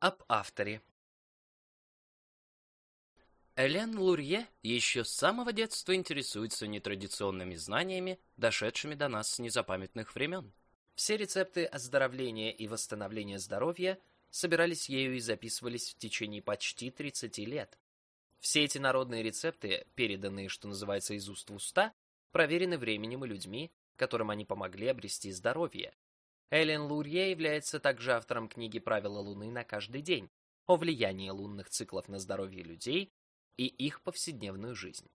Об авторе. Элен Лурье еще с самого детства интересуется нетрадиционными знаниями, дошедшими до нас с незапамятных времен. Все рецепты оздоровления и восстановления здоровья собирались ею и записывались в течение почти 30 лет. Все эти народные рецепты, переданные, что называется, из уст в уста, проверены временем и людьми, которым они помогли обрести здоровье. Элен Лурье является также автором книги «Правила Луны на каждый день» о влиянии лунных циклов на здоровье людей и их повседневную жизнь.